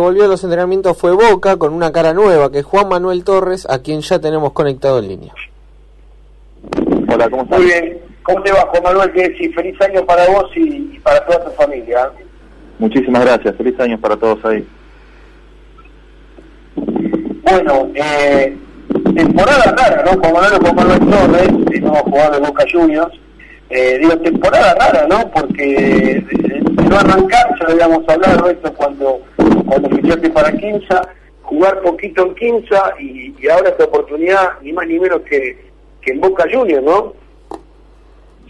volvió a los entrenamientos fue Boca con una cara nueva, que es Juan Manuel Torres, a quien ya tenemos conectado en línea. Hola, ¿cómo estás? Muy bien. ¿Cómo te va, Juan Manuel? Que sí, feliz año para vos y, y para toda tu familia. Muchísimas gracias, feliz año para todos ahí. Bueno, eh, temporada rara, ¿no? Juan Manuel Juan Manuel Torres, nuevo jugador de Boca Juniors. Eh, digo, temporada rara, ¿no? Porque de no arrancar, ya lo habíamos hablado esto cuando, cuando fichaste para Quinza, jugar poquito en Quinza y, ahora esta oportunidad, ni más ni menos que, que en Boca Juniors, ¿no?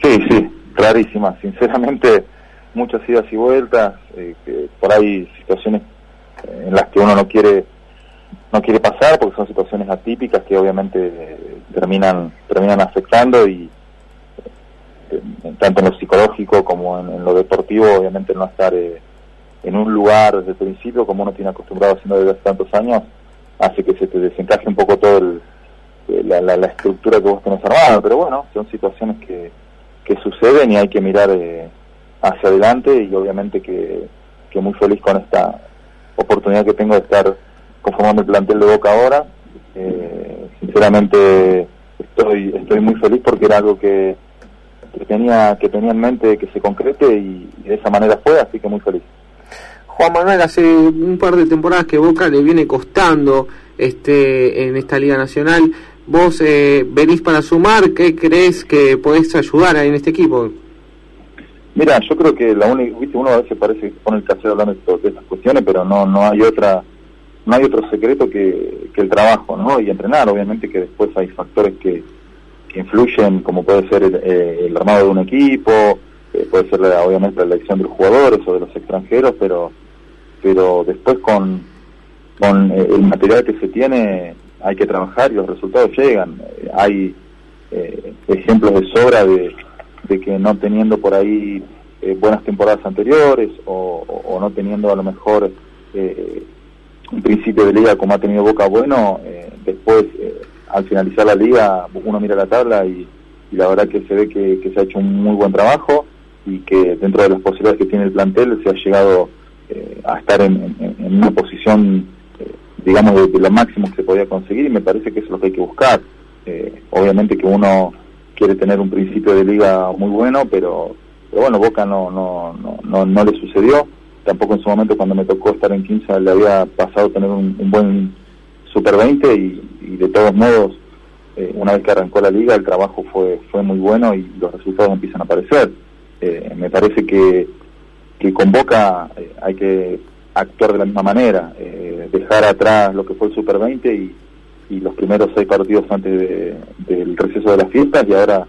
Sí, sí, clarísima. Sinceramente, muchas idas y vueltas, eh, que por ahí situaciones eh, en las que uno no quiere no quiere pasar porque son situaciones atípicas que obviamente eh, terminan terminan afectando y eh, tanto en lo psicológico como en, en lo deportivo obviamente no estar eh, en un lugar desde el principio como uno tiene acostumbrado haciendo desde hace tantos años hace que se te desencaje un poco todo el, eh, la, la, la estructura que vos tenés armada pero bueno son situaciones que, que suceden y hay que mirar eh, hacia adelante y obviamente que, muy feliz con esta oportunidad que tengo de estar conformando el plantel de Boca ahora. Eh, sinceramente estoy estoy muy feliz porque era algo que, tenía que tenía en mente que se concrete y, de esa manera fue, así que muy feliz. Juan Manuel, hace un par de temporadas que Boca le viene costando este en esta Liga Nacional. Vos eh, venís para sumar, ¿qué crees que podés ayudar en este equipo? Mira, yo creo que la única, viste, uno a veces parece que pone el casero hablando de, de estas cuestiones, pero no no hay otra no hay otro secreto que, que el trabajo, ¿no? Y entrenar, obviamente que después hay factores que, que influyen, como puede ser el, eh, el armado de un equipo, eh, puede ser obviamente la elección de los jugadores o de los extranjeros, pero pero después con, con eh, el material que se tiene hay que trabajar y los resultados llegan. Eh, hay ejemplos de sobra de, que no teniendo por ahí buenas temporadas anteriores o, no teniendo a lo mejor un principio de liga como ha tenido Boca bueno, después al finalizar la liga uno mira la tabla y, la verdad que se ve que, se ha hecho un muy buen trabajo y que dentro de las posibilidades que tiene el plantel se ha llegado eh, a estar en, una posición eh, digamos de, lo máximo que se podía conseguir y me parece que eso es lo que hay que buscar. Eh, obviamente que uno quiere tener un principio de liga muy bueno pero, pero bueno Boca no, no, no, no, no le sucedió. Tampoco en su momento cuando me tocó estar en 15 le había pasado tener un, buen Super 20 y, y de todos modos una vez que arrancó la liga el trabajo fue fue muy bueno y los resultados empiezan a aparecer eh, me parece que que con eh, hay que actuar de la misma manera, eh, dejar atrás lo que fue el Super 20 y, y los primeros seis partidos antes de, del receso de las fiestas y ahora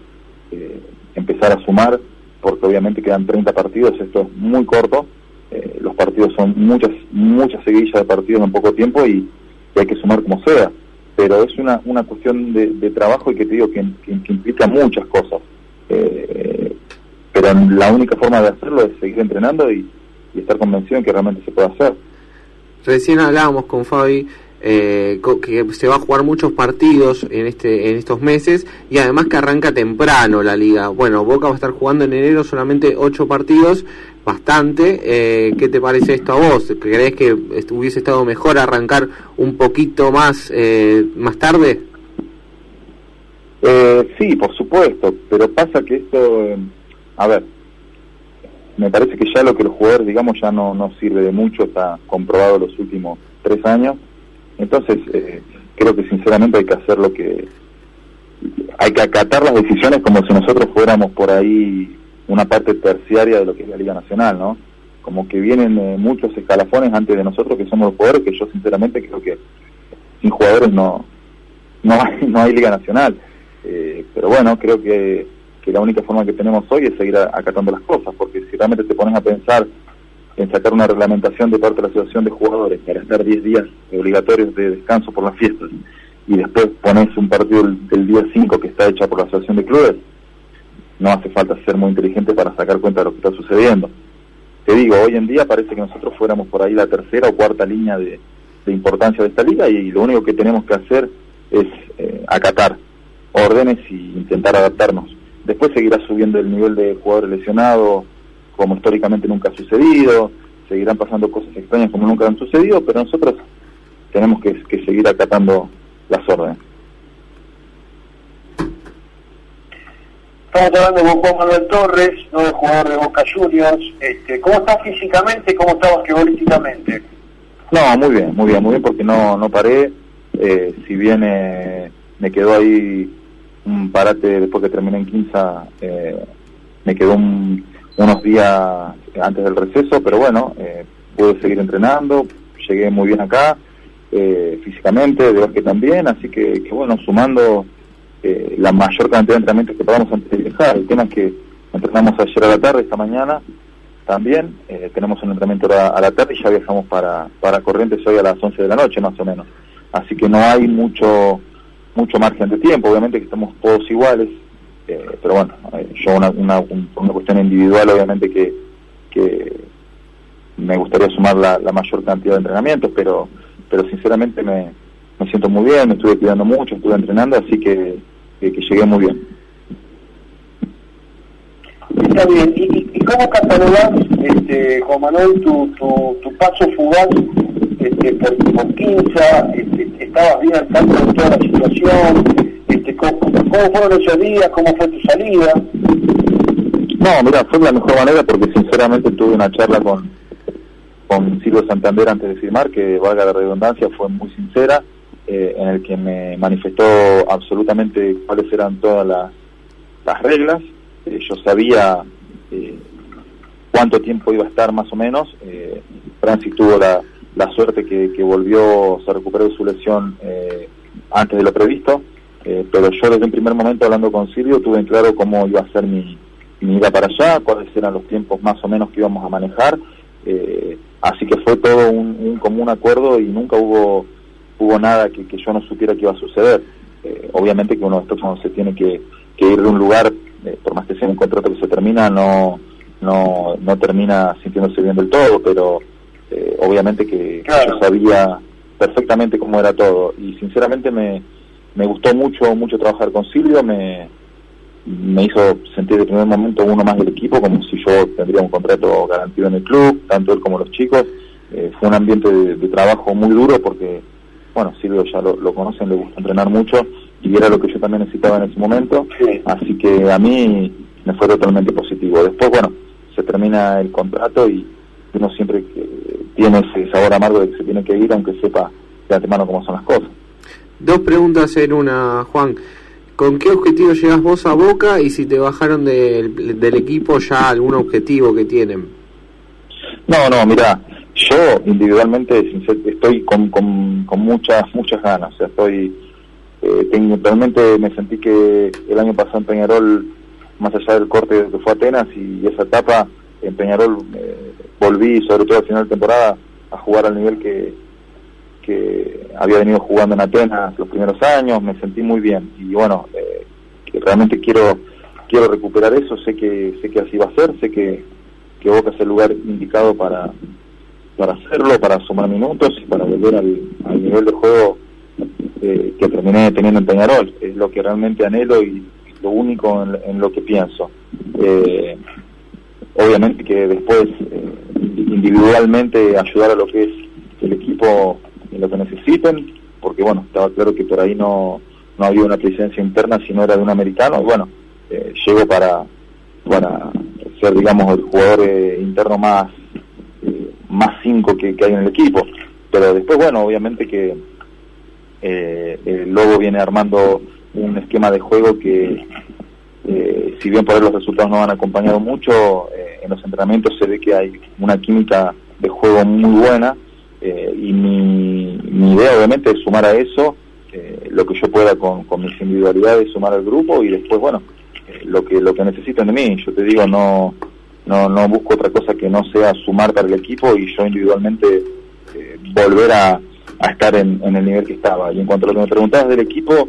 empezar a sumar, porque obviamente quedan 30 partidos, esto es muy corto, los partidos son muchas muchas seguillas de partidos en poco tiempo y, hay que sumar como sea, pero es una, una cuestión de, trabajo y que te digo que, que, implica muchas cosas. Pero la única forma de hacerlo es seguir entrenando y, y estar convencido en que realmente se puede hacer. Recién hablábamos con Fabi eh, que se va a jugar muchos partidos en este en estos meses y además que arranca temprano la liga. Bueno, Boca va a estar jugando en enero solamente ocho partidos, bastante. Eh, ¿Qué te parece esto a vos? ¿Crees que hubiese estado mejor arrancar un poquito más eh, más tarde? Eh, sí, por supuesto, pero pasa que esto a ver, me parece que ya lo que los jugadores, digamos, ya no, no sirve de mucho, está comprobado los últimos tres años. Entonces, eh, creo que sinceramente hay que hacer lo que... Hay que acatar las decisiones como si nosotros fuéramos por ahí una parte terciaria de lo que es la Liga Nacional, ¿no? Como que vienen eh, muchos escalafones antes de nosotros que somos los jugadores, que yo sinceramente creo que sin jugadores no, no, hay, no hay Liga Nacional. Eh, pero bueno, creo que que la única forma que tenemos hoy es seguir acatando las cosas, porque si realmente te pones a pensar en sacar una reglamentación de parte de la Asociación de Jugadores para estar 10 días obligatorios de descanso por las fiestas y después pones un partido del, día 5 que está hecha por la Asociación de Clubes, no hace falta ser muy inteligente para sacar cuenta de lo que está sucediendo. Te digo, hoy en día parece que nosotros fuéramos por ahí la tercera o cuarta línea de, importancia de esta liga y lo único que tenemos que hacer es eh, acatar órdenes y intentar adaptarnos después seguirá subiendo el nivel de jugadores lesionados, como históricamente nunca ha sucedido, seguirán pasando cosas extrañas como nunca han sucedido, pero nosotros tenemos que, seguir acatando las órdenes. Estamos hablando con Juan Manuel Torres, nuevo jugador de Boca Juniors. Este, ¿Cómo estás físicamente cómo estás basquetbolísticamente? No, muy bien, muy bien, muy bien porque no, no paré. Eh, si bien eh, me quedó ahí un parate después que terminé en Quinza, eh, me quedó unos días antes del receso, pero bueno, eh, pude seguir entrenando, llegué muy bien acá, eh, físicamente, de que también, así que, bueno, sumando eh, la mayor cantidad de entrenamientos que podamos antes de. El tema es que entrenamos ayer a la tarde, esta mañana también, eh, tenemos un entrenamiento a, la tarde y ya viajamos para, para Corrientes hoy a las 11 de la noche más o menos. Así que no hay mucho mucho margen de tiempo, obviamente que estamos todos iguales, eh, pero bueno, eh, yo una, una, una, cuestión individual obviamente que, que me gustaría sumar la, mayor cantidad de entrenamientos, pero pero sinceramente me, me siento muy bien, me estuve cuidando mucho, estuve entrenando, así que, que, llegué muy bien. Está bien, ¿y, cómo catalogás, este, Juan Manuel, tu, tu, tu paso fugaz este, por, por Quinza, este, estabas bien al tanto de toda la situación, este, ¿cómo, fueron esos días? ¿Cómo fue tu salida? No, mira, fue la mejor manera porque sinceramente tuve una charla con, con Silvio Santander antes de firmar, que valga la redundancia, fue muy sincera, eh, en el que me manifestó absolutamente cuáles eran todas las, las reglas. Eh, yo sabía eh, cuánto tiempo iba a estar más o menos. Francis tuvo la, la suerte que, que volvió, se recuperó de su lesión antes de lo previsto. pero yo desde un primer momento hablando con Silvio tuve en claro cómo iba a ser mi, mi ida para allá, cuáles eran los tiempos más o menos que íbamos a manejar. Eh, así que fue todo un, común acuerdo y nunca hubo hubo nada que, yo no supiera que iba a suceder. Eh, obviamente que uno de estos cuando se tiene que, ir de un lugar, eh, por más que sea un contrato que se termina, no, no, no termina sintiéndose bien del todo, pero obviamente que, yo sabía perfectamente cómo era todo y sinceramente me, me gustó mucho mucho trabajar con Silvio, me, me hizo sentir de primer momento uno más del equipo, como si yo tendría un contrato garantido en el club, tanto él como los chicos. Eh, fue un ambiente de, trabajo muy duro porque, bueno, Silvio ya lo, conocen, le gusta entrenar mucho y era lo que yo también necesitaba en ese momento. Así que a mí me fue totalmente positivo. Después, bueno, se termina el contrato y uno siempre tiene ese sabor amargo de que se tiene que ir, aunque sepa de antemano cómo son las cosas. Dos preguntas en una, Juan. ¿Con qué objetivo llegas vos a Boca y si te bajaron del, del equipo ya algún objetivo que tienen? No, no, mira, yo individualmente estoy con, con, muchas muchas ganas, o sea, estoy eh, tengo, realmente me sentí que el año pasado en Peñarol, más allá del corte que fue Atenas y esa etapa en Peñarol eh, volví, sobre todo al final de temporada, a jugar al nivel que, que había venido jugando en Atenas los primeros años, me sentí muy bien. Y bueno, eh, realmente quiero quiero recuperar eso, sé que sé que así va a ser, sé que, que Boca es el lugar indicado para para hacerlo, para sumar minutos y para volver al, nivel de juego eh, que terminé teniendo en Peñarol, es lo que realmente anhelo y lo único en, lo que pienso. Eh, obviamente que después individualmente ayudar a lo que es el equipo en lo que necesiten, porque bueno, estaba claro que por ahí no, no había una presencia interna si no era de un americano, y bueno, eh, llego para, para ser, digamos, el jugador eh, interno más, eh, más cinco que, hay en el equipo. Pero después, bueno, obviamente que el Lobo viene armando un esquema de juego que, si bien por los resultados no han acompañado mucho, en los entrenamientos se ve que hay una química de juego muy buena eh, y mi, mi, idea obviamente es sumar a eso eh, lo que yo pueda con, mis individualidades, sumar al grupo y después, bueno, eh, lo que lo que necesiten de mí. Yo te digo, no, no, no busco otra cosa que no sea sumar para el equipo y yo individualmente volver a, estar en, en, el nivel que estaba. Y en cuanto a lo que me preguntabas del equipo,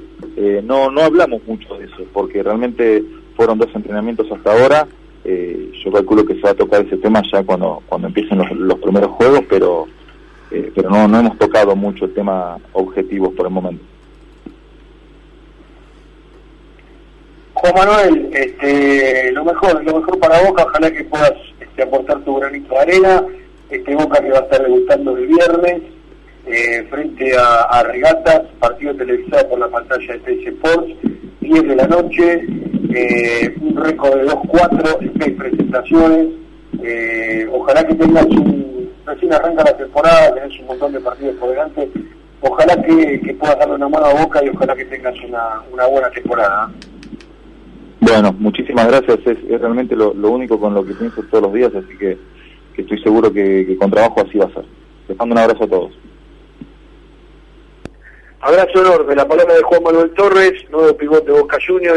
no, no hablamos mucho de eso, porque realmente fueron dos entrenamientos hasta ahora. Yo calculo que se va a tocar ese tema ya cuando, cuando empiecen los, primeros juegos, pero eh, pero no, no hemos tocado mucho el tema objetivos por el momento. Juan Manuel, este, lo mejor, lo mejor para vos, ojalá que puedas este, aportar tu granito de arena. este Boca que va a estar debutando el viernes eh, frente a, Regatas, partido televisado por la pantalla de TC Sports, 10 de la noche, eh, un récord de 2-4, seis presentaciones, eh, ojalá que tengas un, recién arranca la temporada, tenés un montón de partidos por delante, ojalá que, puedas darle una mano a Boca y ojalá que tengas una, buena temporada. Bueno, muchísimas gracias, es, realmente lo, único con lo que pienso todos los días, así que, estoy seguro que, que con trabajo así va a ser. Les mando un abrazo a todos. Abrazo enorme, la palabra de Juan Manuel Torres, nuevo pivote de Boca Juniors.